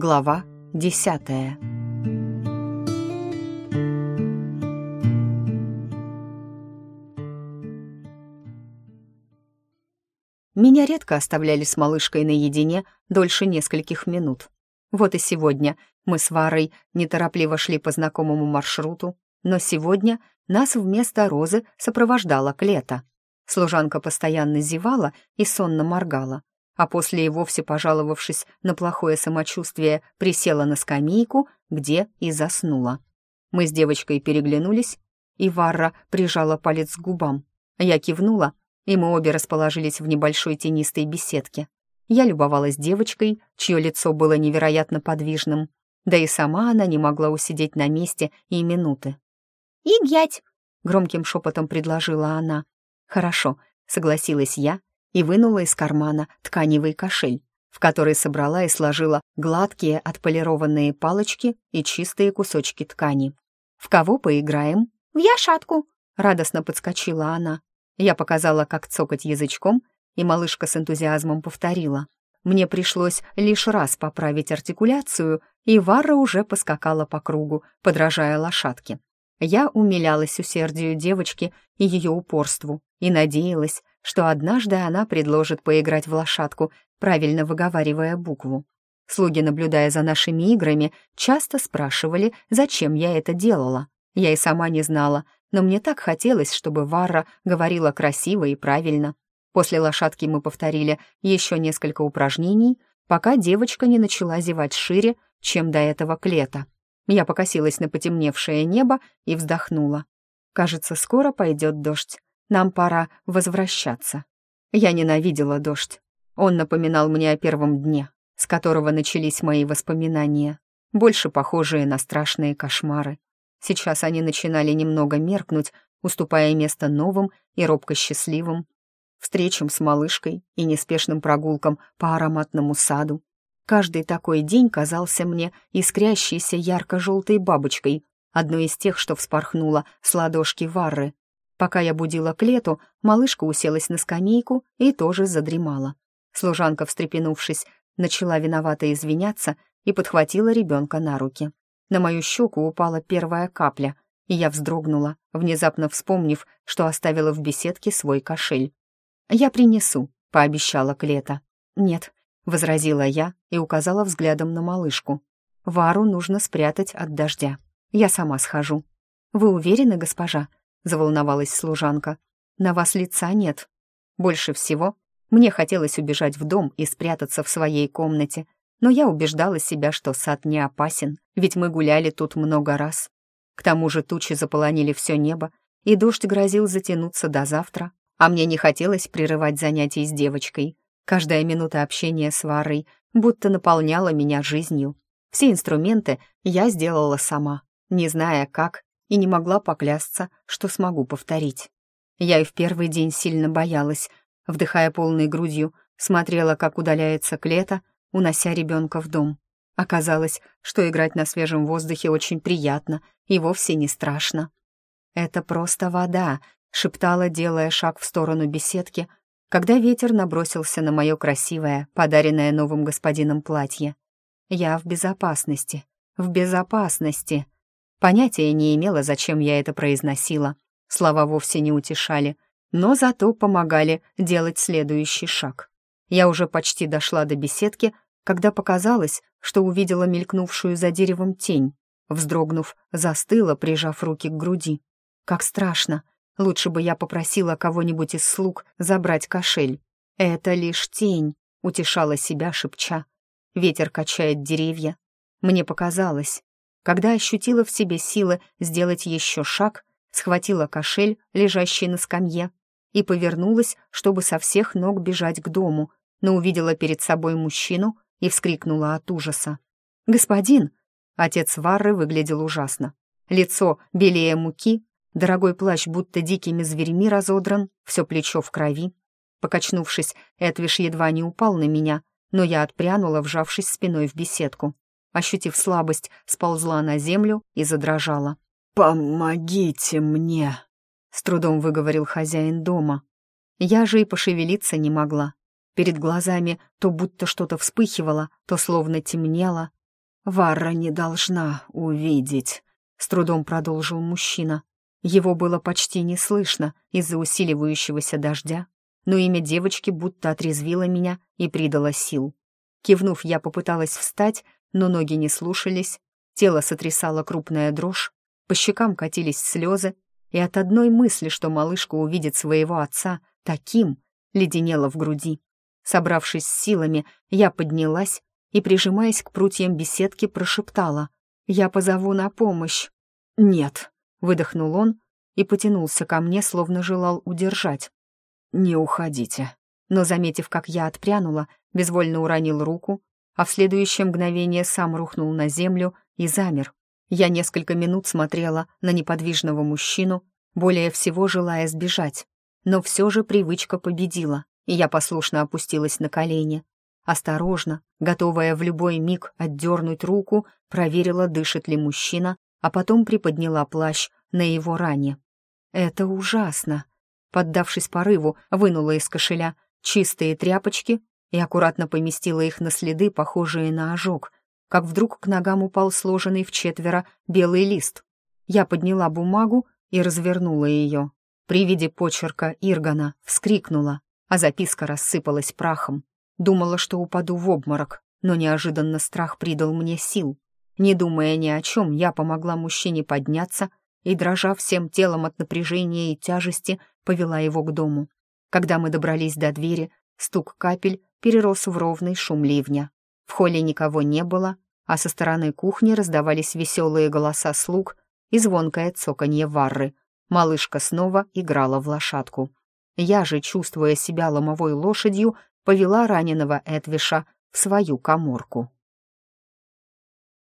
Глава десятая. Меня редко оставляли с малышкой наедине дольше нескольких минут. Вот и сегодня мы с Варой неторопливо шли по знакомому маршруту, но сегодня нас вместо Розы сопровождала Клета. Служанка постоянно зевала и сонно моргала, а после и вовсе, пожаловавшись на плохое самочувствие, присела на скамейку, где и заснула. Мы с девочкой переглянулись, и Варра прижала палец к губам. Я кивнула, и мы обе расположились в небольшой тенистой беседке. Я любовалась девочкой, чье лицо было невероятно подвижным, да и сама она не могла усидеть на месте и минуты. «Игять!» — громким шепотом предложила она. «Хорошо», — согласилась я и вынула из кармана тканевый кошель, в который собрала и сложила гладкие отполированные палочки и чистые кусочки ткани. «В кого поиграем?» «В яшатку», — радостно подскочила она. Я показала, как цокать язычком, и малышка с энтузиазмом повторила. Мне пришлось лишь раз поправить артикуляцию, и Варра уже поскакала по кругу, подражая лошадке. Я умилялась усердию девочки и ее упорству, и надеялась, что однажды она предложит поиграть в лошадку, правильно выговаривая букву. Слуги, наблюдая за нашими играми, часто спрашивали, зачем я это делала. Я и сама не знала, но мне так хотелось, чтобы Варра говорила красиво и правильно. После лошадки мы повторили еще несколько упражнений, пока девочка не начала зевать шире, чем до этого клета. Я покосилась на потемневшее небо и вздохнула. Кажется, скоро пойдет дождь. Нам пора возвращаться. Я ненавидела дождь. Он напоминал мне о первом дне, с которого начались мои воспоминания, больше похожие на страшные кошмары. Сейчас они начинали немного меркнуть, уступая место новым и робко счастливым, встречам с малышкой и неспешным прогулкам по ароматному саду. Каждый такой день казался мне искрящейся ярко-желтой бабочкой, одной из тех, что вспорхнула с ладошки Варры, Пока я будила Клету, малышка уселась на скамейку и тоже задремала. Служанка, встрепенувшись, начала виновато извиняться и подхватила ребенка на руки. На мою щеку упала первая капля, и я вздрогнула, внезапно вспомнив, что оставила в беседке свой кошель. «Я принесу», — пообещала Клета. «Нет», — возразила я и указала взглядом на малышку. «Вару нужно спрятать от дождя. Я сама схожу». «Вы уверены, госпожа?» Заволновалась служанка. «На вас лица нет. Больше всего мне хотелось убежать в дом и спрятаться в своей комнате, но я убеждала себя, что сад не опасен, ведь мы гуляли тут много раз. К тому же тучи заполонили все небо, и дождь грозил затянуться до завтра, а мне не хотелось прерывать занятий с девочкой. Каждая минута общения с Варой будто наполняла меня жизнью. Все инструменты я сделала сама, не зная как и не могла поклясться, что смогу повторить. Я и в первый день сильно боялась, вдыхая полной грудью, смотрела, как удаляется Клета, унося ребенка в дом. Оказалось, что играть на свежем воздухе очень приятно и вовсе не страшно. «Это просто вода», — шептала, делая шаг в сторону беседки, когда ветер набросился на мое красивое, подаренное новым господином платье. «Я в безопасности, в безопасности», Понятия не имела, зачем я это произносила. Слова вовсе не утешали, но зато помогали делать следующий шаг. Я уже почти дошла до беседки, когда показалось, что увидела мелькнувшую за деревом тень. Вздрогнув, застыла, прижав руки к груди. Как страшно. Лучше бы я попросила кого-нибудь из слуг забрать кошель. «Это лишь тень», — утешала себя, шепча. Ветер качает деревья. Мне показалось, когда ощутила в себе силы сделать еще шаг, схватила кошель, лежащий на скамье, и повернулась, чтобы со всех ног бежать к дому, но увидела перед собой мужчину и вскрикнула от ужаса. «Господин!» Отец Варры выглядел ужасно. Лицо белее муки, дорогой плащ будто дикими зверьми разодран, все плечо в крови. Покачнувшись, Эдвиш едва не упал на меня, но я отпрянула, вжавшись спиной в беседку ощутив слабость, сползла на землю и задрожала. «Помогите мне!» — с трудом выговорил хозяин дома. Я же и пошевелиться не могла. Перед глазами то будто что-то вспыхивало, то словно темнело. Варра не должна увидеть», — с трудом продолжил мужчина. Его было почти не слышно из-за усиливающегося дождя, но имя девочки будто отрезвило меня и придало сил. Кивнув, я попыталась встать, но ноги не слушались, тело сотрясало крупная дрожь, по щекам катились слезы, и от одной мысли, что малышка увидит своего отца таким, леденело в груди. Собравшись с силами, я поднялась и, прижимаясь к прутьям беседки, прошептала «Я позову на помощь». «Нет», — выдохнул он и потянулся ко мне, словно желал удержать. «Не уходите». Но, заметив, как я отпрянула, безвольно уронил руку, а в следующее мгновение сам рухнул на землю и замер. Я несколько минут смотрела на неподвижного мужчину, более всего желая сбежать. Но все же привычка победила, и я послушно опустилась на колени. Осторожно, готовая в любой миг отдернуть руку, проверила, дышит ли мужчина, а потом приподняла плащ на его ране. «Это ужасно!» Поддавшись порыву, вынула из кошеля чистые тряпочки и аккуратно поместила их на следы, похожие на ожог, как вдруг к ногам упал сложенный в четверо белый лист. Я подняла бумагу и развернула ее. При виде почерка Иргана вскрикнула, а записка рассыпалась прахом. Думала, что упаду в обморок, но неожиданно страх придал мне сил. Не думая ни о чем, я помогла мужчине подняться и, дрожа всем телом от напряжения и тяжести, повела его к дому. Когда мы добрались до двери, стук капель перерос в ровный шум ливня. В холле никого не было, а со стороны кухни раздавались веселые голоса слуг и звонкое цоканье варры. Малышка снова играла в лошадку. Я же, чувствуя себя ломовой лошадью, повела раненого Эдвиша в свою коморку.